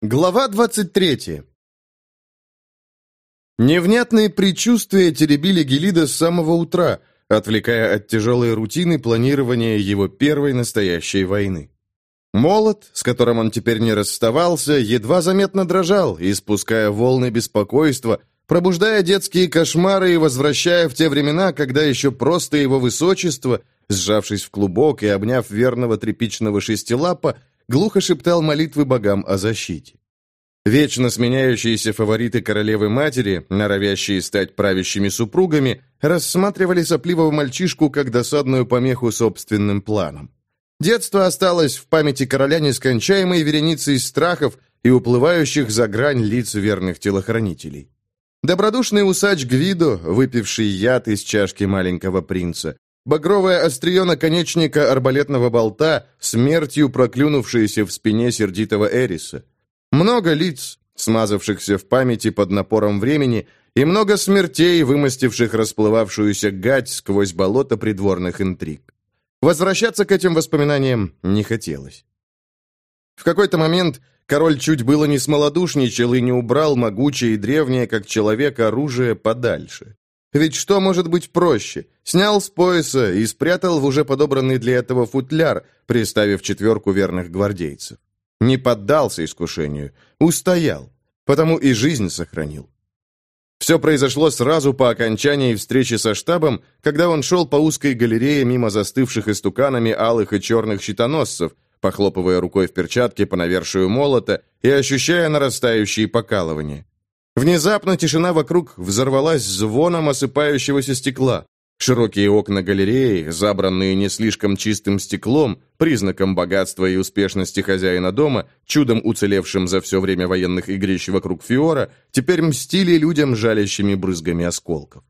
Глава 23 Невнятные предчувствия теребили Гелида с самого утра, отвлекая от тяжелой рутины планирования его первой настоящей войны. Молот, с которым он теперь не расставался, едва заметно дрожал, испуская волны беспокойства, пробуждая детские кошмары и возвращая в те времена, когда еще просто его высочество, сжавшись в клубок и обняв верного тряпичного шестилапа, глухо шептал молитвы богам о защите. Вечно сменяющиеся фавориты королевы-матери, норовящие стать правящими супругами, рассматривали сопливого мальчишку как досадную помеху собственным планам. Детство осталось в памяти короля нескончаемой вереницей страхов и уплывающих за грань лиц верных телохранителей. Добродушный усач Гвидо, выпивший яд из чашки маленького принца, Багровое острие наконечника арбалетного болта, смертью проклюнувшееся в спине сердитого Эриса. Много лиц, смазавшихся в памяти под напором времени, и много смертей, вымостивших расплывавшуюся гать сквозь болото придворных интриг. Возвращаться к этим воспоминаниям не хотелось. В какой-то момент король чуть было не смолодушничал и не убрал могучее и древнее, как человек, оружие подальше. Ведь что может быть проще? Снял с пояса и спрятал в уже подобранный для этого футляр, приставив четверку верных гвардейцев. Не поддался искушению, устоял, потому и жизнь сохранил. Все произошло сразу по окончании встречи со штабом, когда он шел по узкой галерее мимо застывших истуканами алых и черных щитоносцев, похлопывая рукой в перчатке по навершию молота и ощущая нарастающие покалывания. Внезапно тишина вокруг взорвалась звоном осыпающегося стекла. Широкие окна галереи, забранные не слишком чистым стеклом, признаком богатства и успешности хозяина дома, чудом уцелевшим за все время военных игрищ вокруг Фиора, теперь мстили людям жалящими брызгами осколков.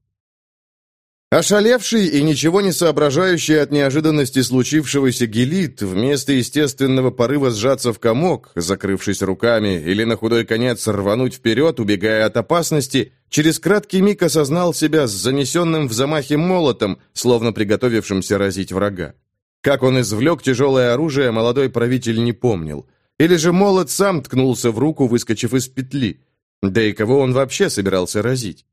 Ошалевший и ничего не соображающий от неожиданности случившегося Гелит, вместо естественного порыва сжаться в комок, закрывшись руками, или на худой конец рвануть вперед, убегая от опасности, через краткий миг осознал себя с занесенным в замахе молотом, словно приготовившимся разить врага. Как он извлек тяжелое оружие, молодой правитель не помнил. Или же молот сам ткнулся в руку, выскочив из петли. Да и кого он вообще собирался разить?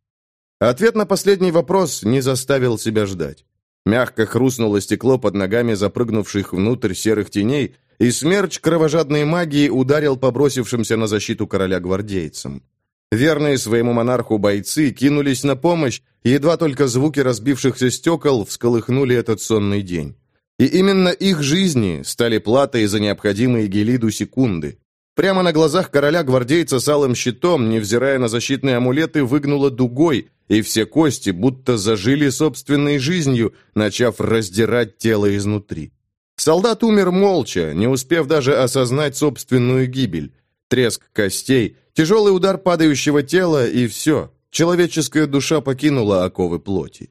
Ответ на последний вопрос не заставил себя ждать. Мягко хрустнуло стекло под ногами запрыгнувших внутрь серых теней, и смерч кровожадной магии ударил по бросившимся на защиту короля гвардейцам. Верные своему монарху бойцы кинулись на помощь, едва только звуки разбившихся стекол всколыхнули этот сонный день. И именно их жизни стали платой за необходимые Гелиду секунды. Прямо на глазах короля гвардейца с алым щитом, невзирая на защитные амулеты, выгнуло дугой, и все кости будто зажили собственной жизнью, начав раздирать тело изнутри. Солдат умер молча, не успев даже осознать собственную гибель. Треск костей, тяжелый удар падающего тела, и все. Человеческая душа покинула оковы плоти.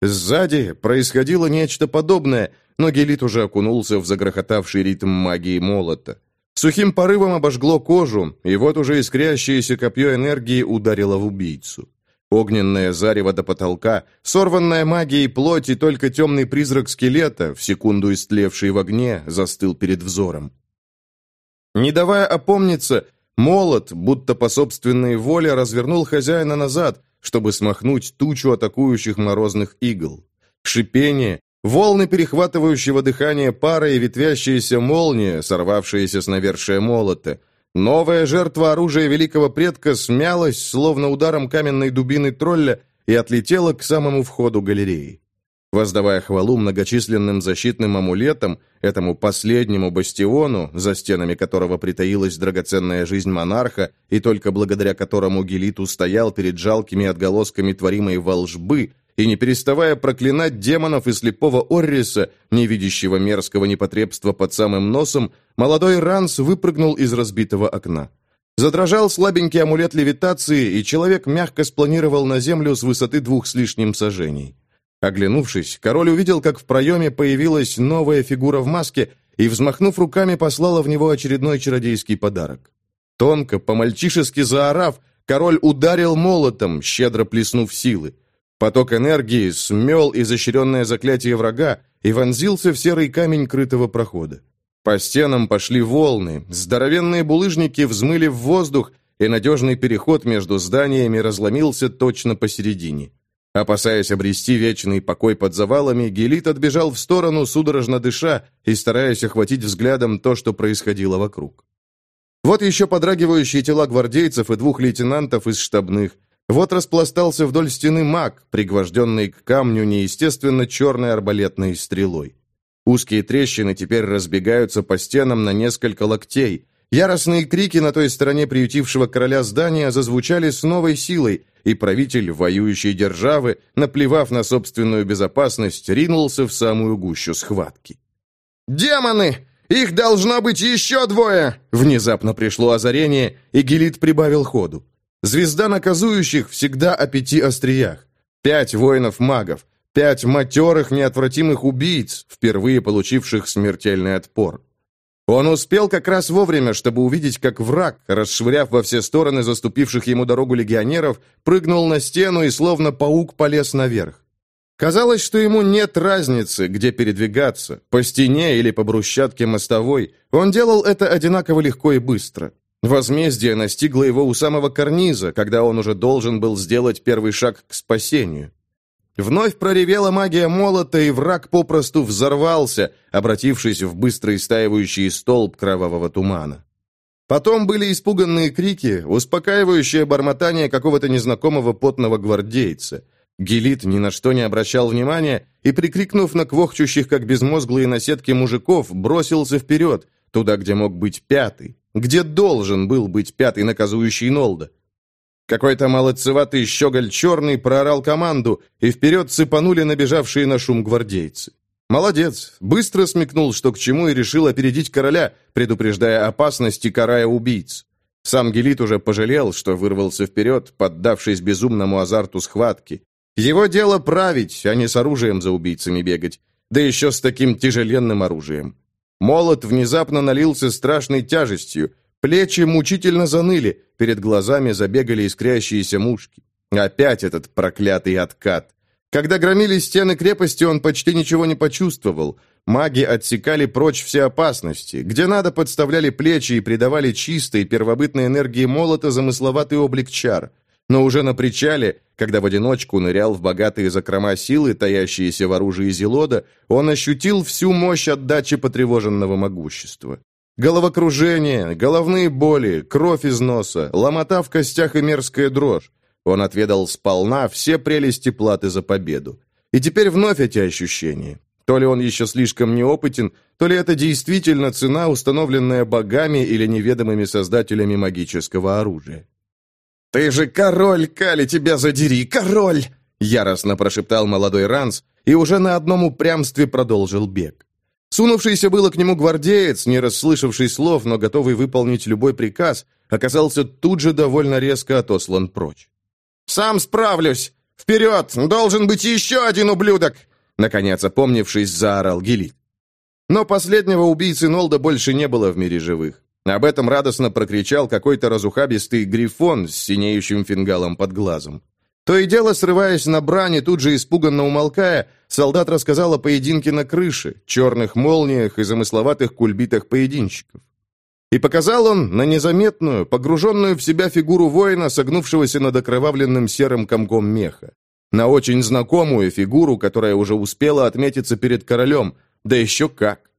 Сзади происходило нечто подобное, но Гелит уже окунулся в загрохотавший ритм магии молота. Сухим порывом обожгло кожу, и вот уже искрящееся копье энергии ударило в убийцу. Огненное зарево до потолка, сорванная магией плоть и только темный призрак скелета, в секунду истлевший в огне, застыл перед взором. Не давая опомниться, молот, будто по собственной воле, развернул хозяина назад, чтобы смахнуть тучу атакующих морозных игл. Шипение, Волны перехватывающего дыхания пара и ветвящаяся молния, сорвавшаяся с навершия молота. Новая жертва оружия великого предка смялась, словно ударом каменной дубины тролля, и отлетела к самому входу галереи. Воздавая хвалу многочисленным защитным амулетам, этому последнему бастиону, за стенами которого притаилась драгоценная жизнь монарха, и только благодаря которому Гелит устоял перед жалкими отголосками творимой волжбы, и не переставая проклинать демонов и слепого Орриса, не видящего мерзкого непотребства под самым носом, молодой Ранс выпрыгнул из разбитого окна. Задрожал слабенький амулет левитации, и человек мягко спланировал на землю с высоты двух с лишним сажений. Оглянувшись, король увидел, как в проеме появилась новая фигура в маске и, взмахнув руками, послала в него очередной чародейский подарок. Тонко, по-мальчишески заорав, король ударил молотом, щедро плеснув силы. Поток энергии смел изощренное заклятие врага и вонзился в серый камень крытого прохода. По стенам пошли волны, здоровенные булыжники взмыли в воздух, и надежный переход между зданиями разломился точно посередине. Опасаясь обрести вечный покой под завалами, Гелит отбежал в сторону, судорожно дыша и стараясь охватить взглядом то, что происходило вокруг. Вот еще подрагивающие тела гвардейцев и двух лейтенантов из штабных. Вот распластался вдоль стены маг, пригвожденный к камню неестественно черной арбалетной стрелой. Узкие трещины теперь разбегаются по стенам на несколько локтей. Яростные крики на той стороне приютившего короля здания зазвучали с новой силой, и правитель воюющей державы, наплевав на собственную безопасность, ринулся в самую гущу схватки. «Демоны! Их должно быть еще двое!» Внезапно пришло озарение, и Гелит прибавил ходу. Звезда наказующих всегда о пяти остриях. Пять воинов-магов, пять матерых неотвратимых убийц, впервые получивших смертельный отпор. Он успел как раз вовремя, чтобы увидеть, как враг, расшвыряв во все стороны заступивших ему дорогу легионеров, прыгнул на стену и словно паук полез наверх. Казалось, что ему нет разницы, где передвигаться, по стене или по брусчатке мостовой. Он делал это одинаково легко и быстро. Возмездие настигло его у самого карниза, когда он уже должен был сделать первый шаг к спасению. Вновь проревела магия молота, и враг попросту взорвался, обратившись в быстрый стаивающий столб кровавого тумана. Потом были испуганные крики, успокаивающее бормотание какого-то незнакомого потного гвардейца. Гелит ни на что не обращал внимания и, прикрикнув на квохчущих, как безмозглые наседки мужиков, бросился вперед, туда, где мог быть пятый, где должен был быть пятый наказующий Нолда. Какой-то молодцеватый щеголь черный проорал команду, и вперед цепанули набежавшие на шум гвардейцы. Молодец, быстро смекнул, что к чему, и решил опередить короля, предупреждая опасности, карая убийц. Сам Гелит уже пожалел, что вырвался вперед, поддавшись безумному азарту схватки. Его дело править, а не с оружием за убийцами бегать, да еще с таким тяжеленным оружием. Молот внезапно налился страшной тяжестью, плечи мучительно заныли, перед глазами забегали искрящиеся мушки. Опять этот проклятый откат. Когда громили стены крепости, он почти ничего не почувствовал. Маги отсекали прочь все опасности. Где надо, подставляли плечи и придавали чистой первобытной энергии молота замысловатый облик чар – но уже на причале, когда в одиночку нырял в богатые закрома силы, таящиеся в оружии Зелода, он ощутил всю мощь отдачи потревоженного могущества. Головокружение, головные боли, кровь из носа, ломота в костях и мерзкая дрожь. Он отведал сполна все прелести платы за победу. И теперь вновь эти ощущения. То ли он еще слишком неопытен, то ли это действительно цена, установленная богами или неведомыми создателями магического оружия. «Ты же король, Кали, тебя задери, король!» Яростно прошептал молодой Ранс и уже на одном упрямстве продолжил бег. Сунувшийся было к нему гвардеец, не расслышавший слов, но готовый выполнить любой приказ, оказался тут же довольно резко отослан прочь. «Сам справлюсь! Вперед! Должен быть еще один ублюдок!» Наконец, опомнившись, заорал Гелит. Но последнего убийцы Нолда больше не было в мире живых. Об этом радостно прокричал какой-то разухабистый грифон с синеющим фингалом под глазом. То и дело, срываясь на брани, тут же испуганно умолкая, солдат рассказал о поединке на крыше, черных молниях и замысловатых кульбитах поединщиков. И показал он на незаметную, погруженную в себя фигуру воина, согнувшегося над окровавленным серым комком меха. На очень знакомую фигуру, которая уже успела отметиться перед королем, да еще как.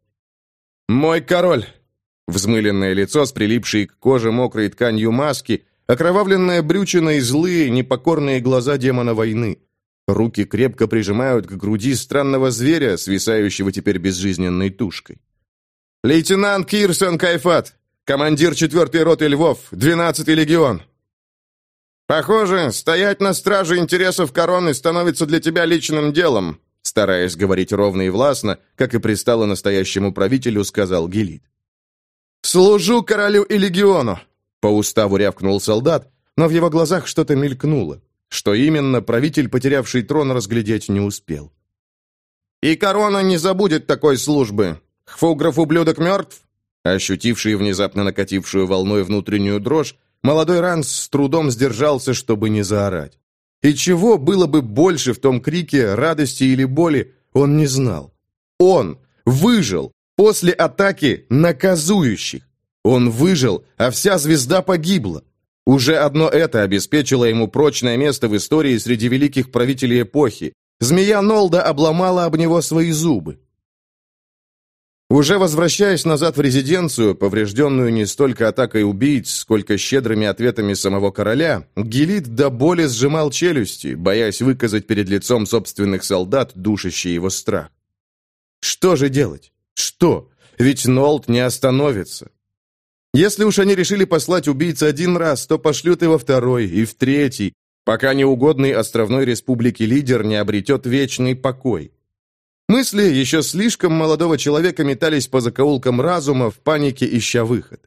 «Мой король!» Взмыленное лицо с прилипшей к коже мокрой тканью маски, окровавленная брючина и злые, непокорные глаза демона войны. Руки крепко прижимают к груди странного зверя, свисающего теперь безжизненной тушкой. «Лейтенант Кирсон Кайфат, командир 4-й роты Львов, 12-й легион». «Похоже, стоять на страже интересов короны становится для тебя личным делом», стараясь говорить ровно и властно, как и пристало настоящему правителю, сказал Гелит. «Служу королю и легиону!» По уставу рявкнул солдат, но в его глазах что-то мелькнуло. Что именно, правитель, потерявший трон, разглядеть не успел. «И корона не забудет такой службы! Хфуграф-ублюдок мертв?» Ощутивший внезапно накатившую волной внутреннюю дрожь, молодой Ранс с трудом сдержался, чтобы не заорать. И чего было бы больше в том крике, радости или боли, он не знал. Он выжил, После атаки наказующих. Он выжил, а вся звезда погибла. Уже одно это обеспечило ему прочное место в истории среди великих правителей эпохи. Змея Нолда обломала об него свои зубы. Уже возвращаясь назад в резиденцию, поврежденную не столько атакой убийц, сколько щедрыми ответами самого короля, Гелит до боли сжимал челюсти, боясь выказать перед лицом собственных солдат душащий его страх. Что же делать? Что? Ведь Нолд не остановится. Если уж они решили послать убийц один раз, то пошлют его второй, и в третий, пока неугодный островной республике лидер не обретет вечный покой. Мысли еще слишком молодого человека метались по закоулкам разума, в панике ища выход.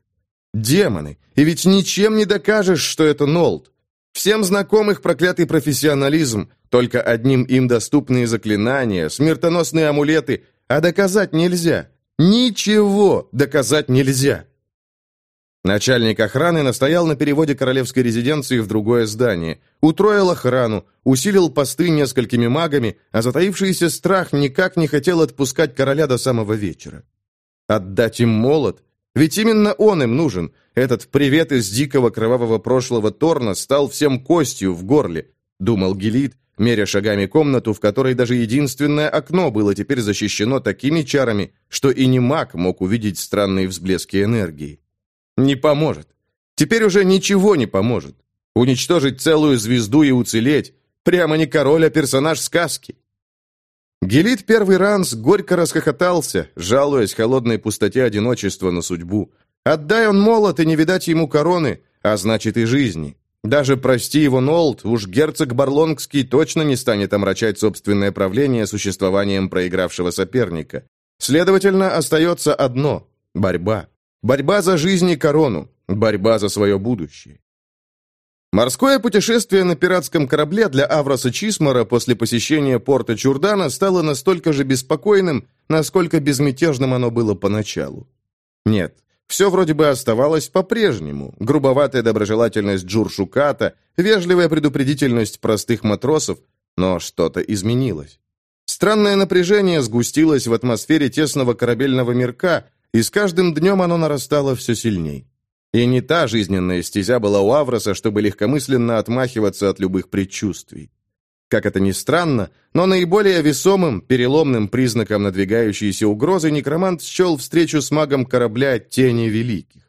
Демоны! И ведь ничем не докажешь, что это Нолд. Всем знакомых проклятый профессионализм, только одним им доступные заклинания, смертоносные амулеты, а доказать нельзя. Ничего доказать нельзя. Начальник охраны настоял на переводе королевской резиденции в другое здание, утроил охрану, усилил посты несколькими магами, а затаившийся страх никак не хотел отпускать короля до самого вечера. Отдать им молот? Ведь именно он им нужен. Этот привет из дикого кровавого прошлого Торна стал всем костью в горле, думал Гелит, меря шагами комнату, в которой даже единственное окно было теперь защищено такими чарами, что и не маг мог увидеть странные взблески энергии. Не поможет. Теперь уже ничего не поможет. Уничтожить целую звезду и уцелеть. Прямо не король, а персонаж сказки. Гелит первый ранс горько расхохотался, жалуясь холодной пустоте одиночества на судьбу. Отдай он молот, и не видать ему короны, а значит и жизни. Даже прости его Нолд, уж герцог Барлонгский точно не станет омрачать собственное правление существованием проигравшего соперника. Следовательно, остается одно – борьба. Борьба за жизнь и корону. Борьба за свое будущее. Морское путешествие на пиратском корабле для Авроса Чисмара после посещения порта Чурдана стало настолько же беспокойным, насколько безмятежным оно было поначалу. Нет, все вроде бы оставалось по-прежнему. Грубоватая доброжелательность Джуршуката, вежливая предупредительность простых матросов, но что-то изменилось. Странное напряжение сгустилось в атмосфере тесного корабельного мирка, и с каждым днем оно нарастало все сильней. И не та жизненная стезя была у Авроса, чтобы легкомысленно отмахиваться от любых предчувствий. Как это ни странно, но наиболее весомым, переломным признаком надвигающейся угрозы некромант счел встречу с магом корабля «Тени Великих».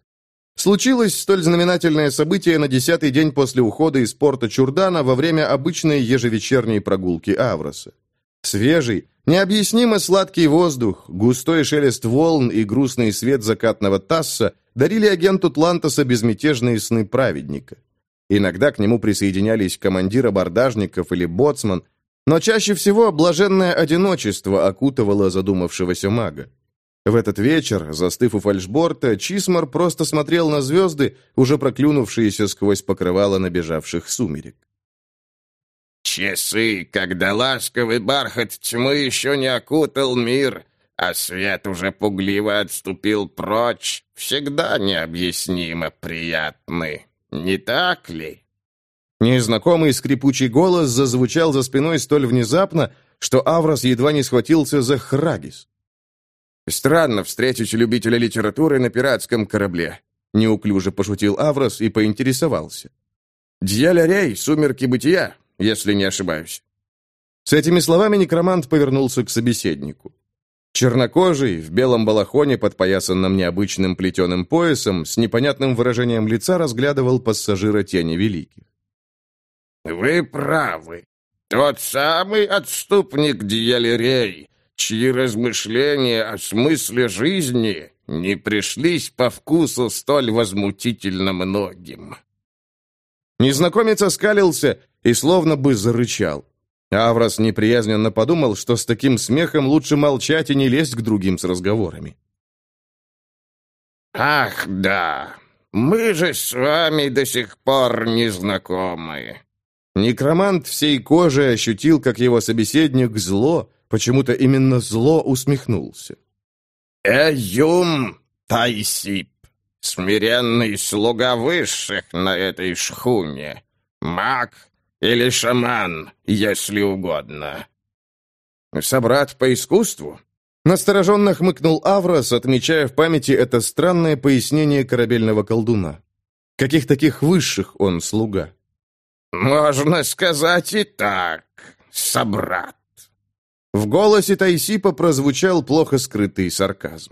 Случилось столь знаменательное событие на десятый день после ухода из порта Чурдана во время обычной ежевечерней прогулки Авроса. Свежий, необъяснимо сладкий воздух, густой шелест волн и грустный свет закатного тасса дарили агенту Тлантоса безмятежные сны праведника. Иногда к нему присоединялись командир абордажников или боцман, но чаще всего блаженное одиночество окутывало задумавшегося мага. В этот вечер, застыв у фальшборта, Чисмар просто смотрел на звезды, уже проклюнувшиеся сквозь покрывало набежавших сумерек. Часы, когда ласковый бархат тьмы еще не окутал мир, а свет уже пугливо отступил прочь, всегда необъяснимо приятны. Не так ли? Незнакомый скрипучий голос зазвучал за спиной столь внезапно, что Аврос едва не схватился за Храгис. «Странно встретить любителя литературы на пиратском корабле», — неуклюже пошутил Аврос и поинтересовался. «Дьяля сумерки бытия, если не ошибаюсь». С этими словами некромант повернулся к собеседнику. Чернокожий, в белом балахоне, подпоясанном необычным плетеным поясом, с непонятным выражением лица разглядывал пассажира Тени Великих. «Вы правы. Тот самый отступник Диалерей, чьи размышления о смысле жизни не пришлись по вкусу столь возмутительно многим». Незнакомец оскалился и словно бы зарычал. Аврос неприязненно подумал, что с таким смехом лучше молчать и не лезть к другим с разговорами. «Ах, да, мы же с вами до сих пор не знакомы». Некромант всей кожей ощутил, как его собеседник зло, почему-то именно зло усмехнулся. «Эюм Тайсип, смиренный слуга высших на этой шхуне, маг или шаман, если угодно». «Собрат по искусству?» Настороженно хмыкнул Аврос, отмечая в памяти это странное пояснение корабельного колдуна. Каких таких высших он слуга? «Можно сказать и так, собрат». В голосе Тайсипа прозвучал плохо скрытый сарказм.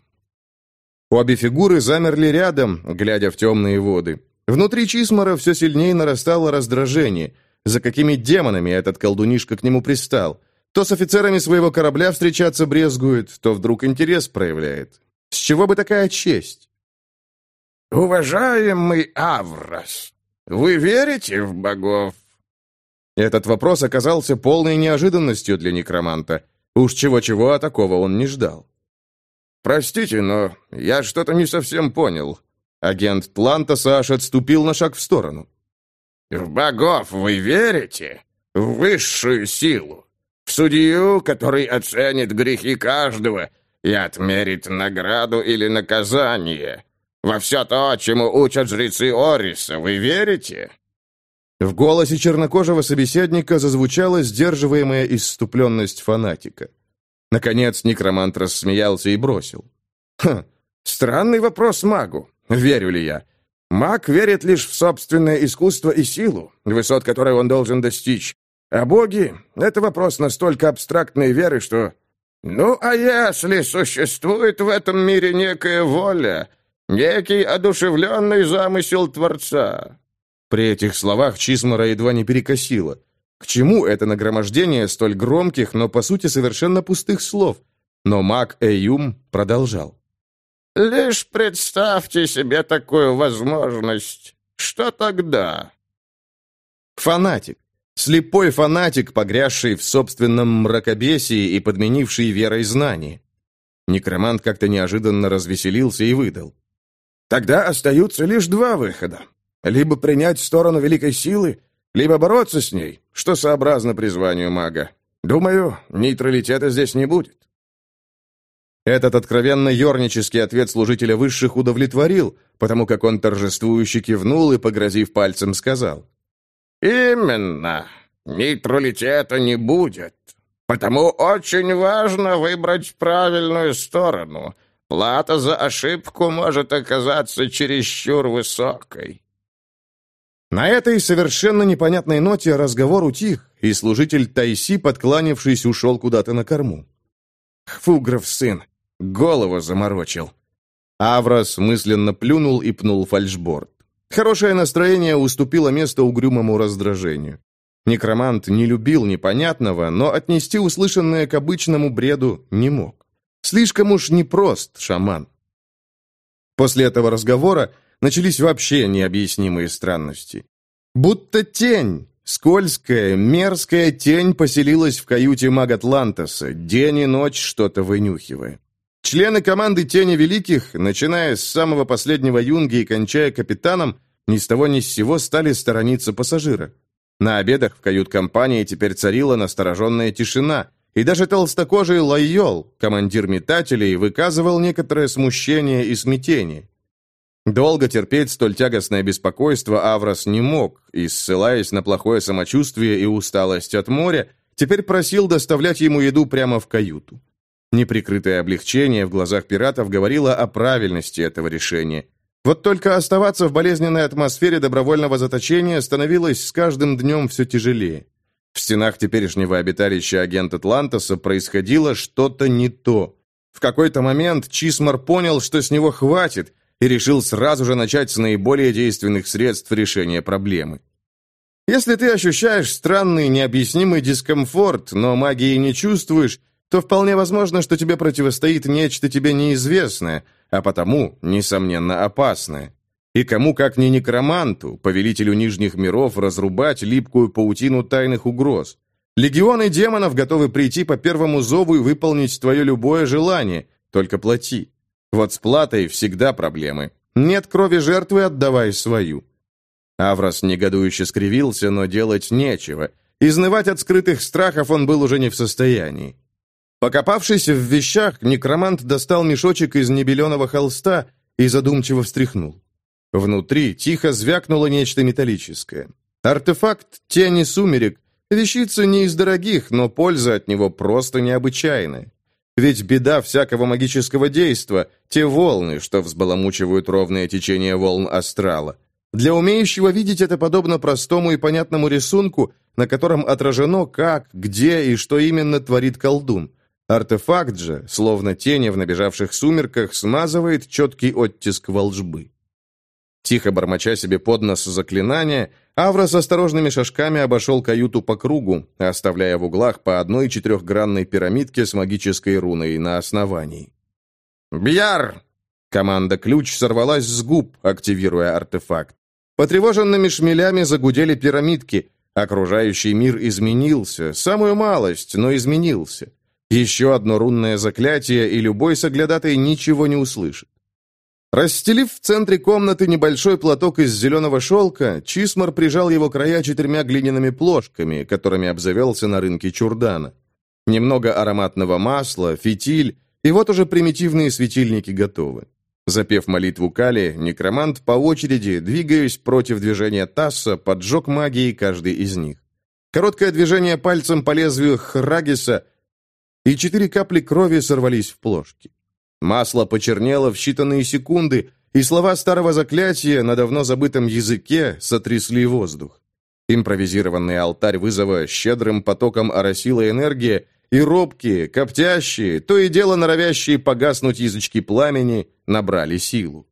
Обе фигуры замерли рядом, глядя в темные воды. Внутри Чисмара все сильнее нарастало раздражение. За какими демонами этот колдунишка к нему пристал? То с офицерами своего корабля встречаться брезгует, то вдруг интерес проявляет. С чего бы такая честь? «Уважаемый Аврос, вы верите в богов?» Этот вопрос оказался полной неожиданностью для некроманта. Уж чего-чего, а такого он не ждал. «Простите, но я что-то не совсем понял». Агент Тлантаса аж отступил на шаг в сторону. «В богов вы верите? В высшую силу? В судью, который оценит грехи каждого и отмерит награду или наказание? Во все то, чему учат жрецы Ориса, вы верите?» В голосе чернокожего собеседника зазвучала сдерживаемая исступленность фанатика. Наконец некромант рассмеялся и бросил. «Хм, странный вопрос магу. Верю ли я? Маг верит лишь в собственное искусство и силу, высот которой он должен достичь. А боги — это вопрос настолько абстрактной веры, что... Ну, а если существует в этом мире некая воля, некий одушевленный замысел Творца?» При этих словах Чисмара едва не перекосило. К чему это нагромождение столь громких, но по сути совершенно пустых слов? Но маг Эюм продолжал. «Лишь представьте себе такую возможность. Что тогда?» Фанатик. Слепой фанатик, погрязший в собственном мракобесии и подменивший верой знания. Некромант как-то неожиданно развеселился и выдал. «Тогда остаются лишь два выхода. Либо принять сторону великой силы, либо бороться с ней, что сообразно призванию мага. Думаю, нейтралитета здесь не будет. Этот откровенно ернический ответ служителя высших удовлетворил, потому как он торжествующе кивнул и, погрозив пальцем, сказал. «Именно. Нейтралитета не будет. Потому очень важно выбрать правильную сторону. Плата за ошибку может оказаться чересчур высокой». На этой совершенно непонятной ноте разговор утих, и служитель Тайси, подкланившись, ушел куда-то на корму. Фугров сын, голову заморочил. Аврос мысленно плюнул и пнул фальшборд. Хорошее настроение уступило место угрюмому раздражению. Некромант не любил непонятного, но отнести услышанное к обычному бреду не мог. Слишком уж непрост шаман. После этого разговора начались вообще необъяснимые странности. Будто тень, скользкая, мерзкая тень поселилась в каюте Магатлантаса, день и ночь что-то вынюхивая. Члены команды «Тени Великих», начиная с самого последнего юнги и кончая капитаном, ни с того ни с сего стали сторониться пассажира. На обедах в кают-компании теперь царила настороженная тишина, и даже толстокожий Лайол, командир метателей, выказывал некоторое смущение и смятение. Долго терпеть столь тягостное беспокойство Аврос не мог, и, ссылаясь на плохое самочувствие и усталость от моря, теперь просил доставлять ему еду прямо в каюту. Неприкрытое облегчение в глазах пиратов говорило о правильности этого решения. Вот только оставаться в болезненной атмосфере добровольного заточения становилось с каждым днем все тяжелее. В стенах теперешнего обиталища агента Атлантоса происходило что-то не то. В какой-то момент Чисмар понял, что с него хватит – и решил сразу же начать с наиболее действенных средств решения проблемы. Если ты ощущаешь странный, необъяснимый дискомфорт, но магии не чувствуешь, то вполне возможно, что тебе противостоит нечто тебе неизвестное, а потому, несомненно, опасное. И кому, как ни некроманту, повелителю Нижних миров, разрубать липкую паутину тайных угроз. Легионы демонов готовы прийти по первому зову и выполнить твое любое желание, только плати. Вот с платой всегда проблемы. Нет крови жертвы, отдавай свою. Аврос негодующе скривился, но делать нечего. Изнывать от скрытых страхов он был уже не в состоянии. Покопавшись в вещах, некромант достал мешочек из небеленого холста и задумчиво встряхнул. Внутри тихо звякнуло нечто металлическое. Артефакт тени сумерек, вещица не из дорогих, но польза от него просто необычайная. Ведь беда всякого магического действа — те волны, что взбаламучивают ровное течение волн астрала. Для умеющего видеть это подобно простому и понятному рисунку, на котором отражено, как, где и что именно творит колдун. Артефакт же, словно тени в набежавших сумерках, смазывает четкий оттиск волжбы. Тихо бормоча себе под нос заклинания, Авра с осторожными шажками обошел каюту по кругу, оставляя в углах по одной четырехгранной пирамидке с магической руной на основании. «Бьяр!» Команда «Ключ» сорвалась с губ, активируя артефакт. Потревоженными шмелями загудели пирамидки. Окружающий мир изменился, самую малость, но изменился. Еще одно рунное заклятие, и любой соглядатай ничего не услышит. Расстелив в центре комнаты небольшой платок из зеленого шелка, Чисмар прижал его края четырьмя глиняными плошками, которыми обзавелся на рынке Чурдана. Немного ароматного масла, фитиль, и вот уже примитивные светильники готовы. Запев молитву Кали, некромант по очереди, двигаясь против движения Тасса, поджег магией каждый из них. Короткое движение пальцем по лезвию Храгиса, и четыре капли крови сорвались в плошки. Масло почернело в считанные секунды, и слова старого заклятия на давно забытом языке сотрясли воздух. Импровизированный алтарь вызова щедрым потоком оросила энергия, и робкие, коптящие, то и дело норовящие погаснуть язычки пламени, набрали силу.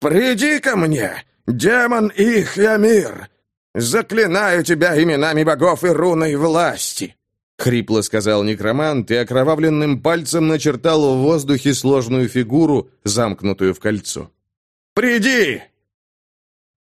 «Приди ко мне, демон Ихьямир! Заклинаю тебя именами богов и руной власти!» Хрипло сказал некромант и окровавленным пальцем начертал в воздухе сложную фигуру, замкнутую в кольцо. «Приди!»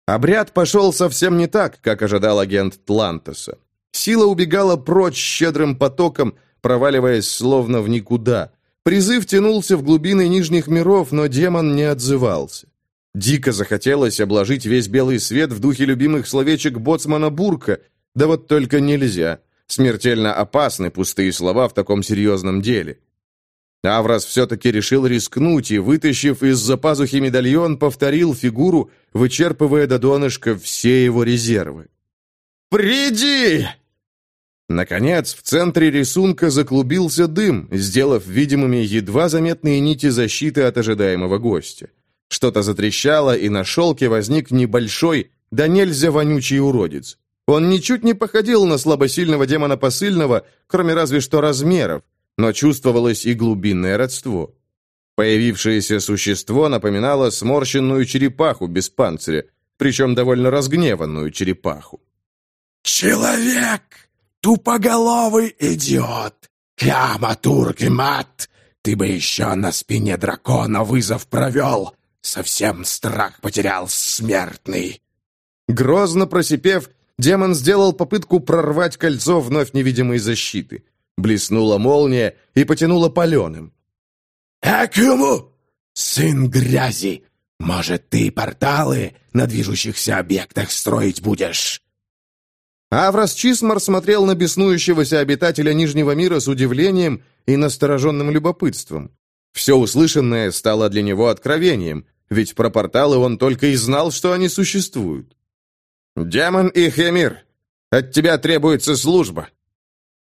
Обряд пошел совсем не так, как ожидал агент Тлантоса. Сила убегала прочь щедрым потоком, проваливаясь словно в никуда. Призыв тянулся в глубины нижних миров, но демон не отзывался. Дико захотелось обложить весь белый свет в духе любимых словечек боцмана Бурка, да вот только нельзя. Смертельно опасны пустые слова в таком серьезном деле. Аврос все-таки решил рискнуть и, вытащив из-за пазухи медальон, повторил фигуру, вычерпывая до донышка все его резервы. «Приди!» Наконец, в центре рисунка заклубился дым, сделав видимыми едва заметные нити защиты от ожидаемого гостя. Что-то затрещало, и на шелке возник небольшой, да нельзя вонючий уродец. Он ничуть не походил на слабосильного демона посыльного, кроме разве что размеров, но чувствовалось и глубинное родство. Появившееся существо напоминало сморщенную черепаху без панциря, причем довольно разгневанную черепаху. «Человек!» Тупоголовый идиот! Кляма, турки, мат! Ты бы еще на спине дракона вызов провел! Совсем страх потерял смертный!» Грозно просипев, демон сделал попытку прорвать кольцо вновь невидимой защиты. Блеснула молния и потянула паленым. «Экому! Сын грязи! Может, ты порталы на движущихся объектах строить будешь?» Аврос Чисмар смотрел на беснующегося обитателя Нижнего мира с удивлением и настороженным любопытством. Все услышанное стало для него откровением, ведь про порталы он только и знал, что они существуют. «Демон и Хемир, от тебя требуется служба!»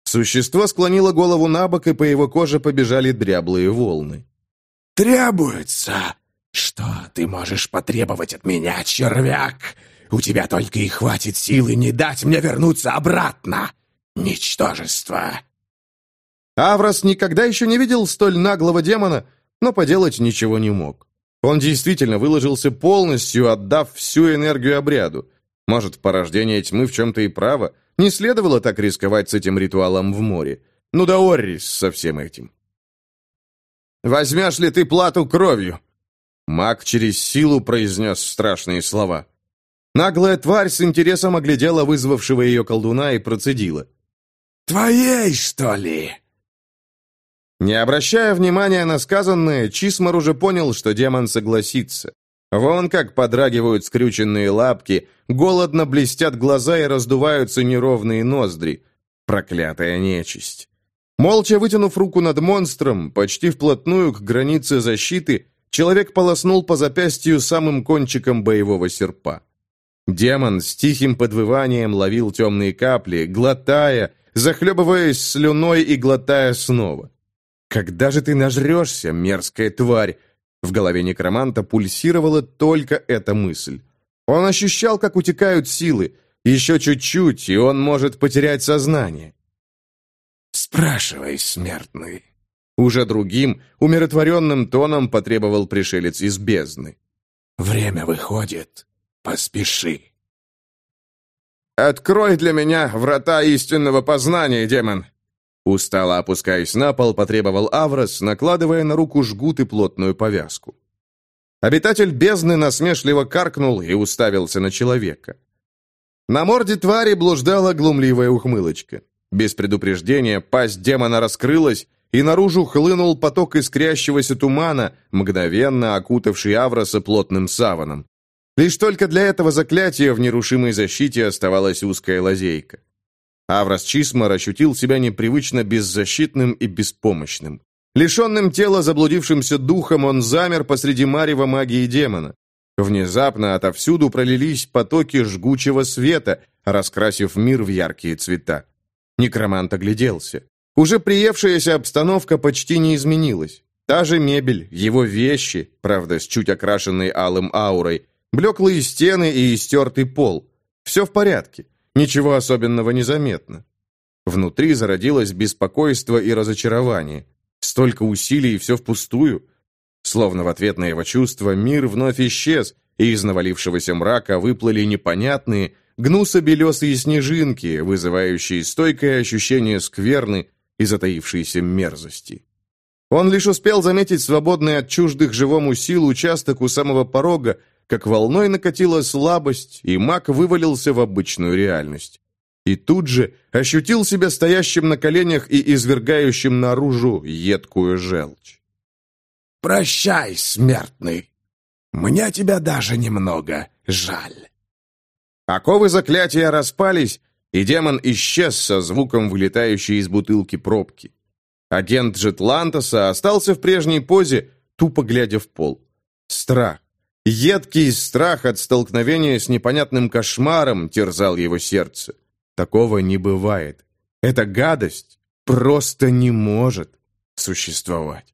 Существо склонило голову на бок, и по его коже побежали дряблые волны. «Требуется? Что ты можешь потребовать от меня, червяк? У тебя только и хватит силы не дать мне вернуться обратно. Ничтожество!» Аврос никогда еще не видел столь наглого демона, но поделать ничего не мог. Он действительно выложился полностью, отдав всю энергию обряду. Может, порождение тьмы в чем-то и право. Не следовало так рисковать с этим ритуалом в море. Ну да Оррис со всем этим. «Возьмешь ли ты плату кровью?» Маг через силу произнес страшные слова. Наглая тварь с интересом оглядела вызвавшего ее колдуна и процедила. «Твоей, что ли?» Не обращая внимания на сказанное, Чисмар уже понял, что демон согласится. Вон как подрагивают скрюченные лапки, голодно блестят глаза и раздуваются неровные ноздри. Проклятая нечисть. Молча вытянув руку над монстром, почти вплотную к границе защиты, человек полоснул по запястью самым кончиком боевого серпа. Демон с тихим подвыванием ловил темные капли, глотая, захлебываясь слюной и глотая снова. Когда же ты нажрешься, мерзкая тварь? В голове некроманта пульсировала только эта мысль. Он ощущал, как утекают силы. Еще чуть-чуть, и он может потерять сознание. «Спрашивай, смертный». Уже другим, умиротворенным тоном потребовал пришелец из бездны. «Время выходит. Поспеши». «Открой для меня врата истинного познания, демон!» Устало опускаясь на пол, потребовал Аврос, накладывая на руку жгут и плотную повязку. Обитатель бездны насмешливо каркнул и уставился на человека. На морде твари блуждала глумливая ухмылочка. Без предупреждения пасть демона раскрылась, и наружу хлынул поток искрящегося тумана, мгновенно окутавший Авроса плотным саваном. Лишь только для этого заклятия в нерушимой защите оставалась узкая лазейка. Аврос Чисмар ощутил себя непривычно беззащитным и беспомощным. Лишенным тела заблудившимся духом, он замер посреди марева магии демона. Внезапно отовсюду пролились потоки жгучего света, раскрасив мир в яркие цвета. Некромант огляделся. Уже приевшаяся обстановка почти не изменилась. Та же мебель, его вещи, правда, с чуть окрашенной алым аурой, блеклые стены и истертый пол. Все в порядке, ничего особенного не заметно. Внутри зародилось беспокойство и разочарование. Столько усилий, и все впустую. Словно в ответ на его чувства мир вновь исчез, и из навалившегося мрака выплыли непонятные, гнусо-белесые снежинки, вызывающие стойкое ощущение скверны и затаившейся мерзости. Он лишь успел заметить свободный от чуждых живому сил участок у самого порога, как волной накатила слабость, и маг вывалился в обычную реальность. И тут же ощутил себя стоящим на коленях и извергающим наружу едкую желчь. «Прощай, смертный! Мне тебя даже немного жаль!» Оковы заклятия распались, и демон исчез со звуком вылетающей из бутылки пробки. Агент Жетлантоса остался в прежней позе, тупо глядя в пол. Страх. Едкий страх от столкновения с непонятным кошмаром терзал его сердце. Такого не бывает. Эта гадость просто не может существовать.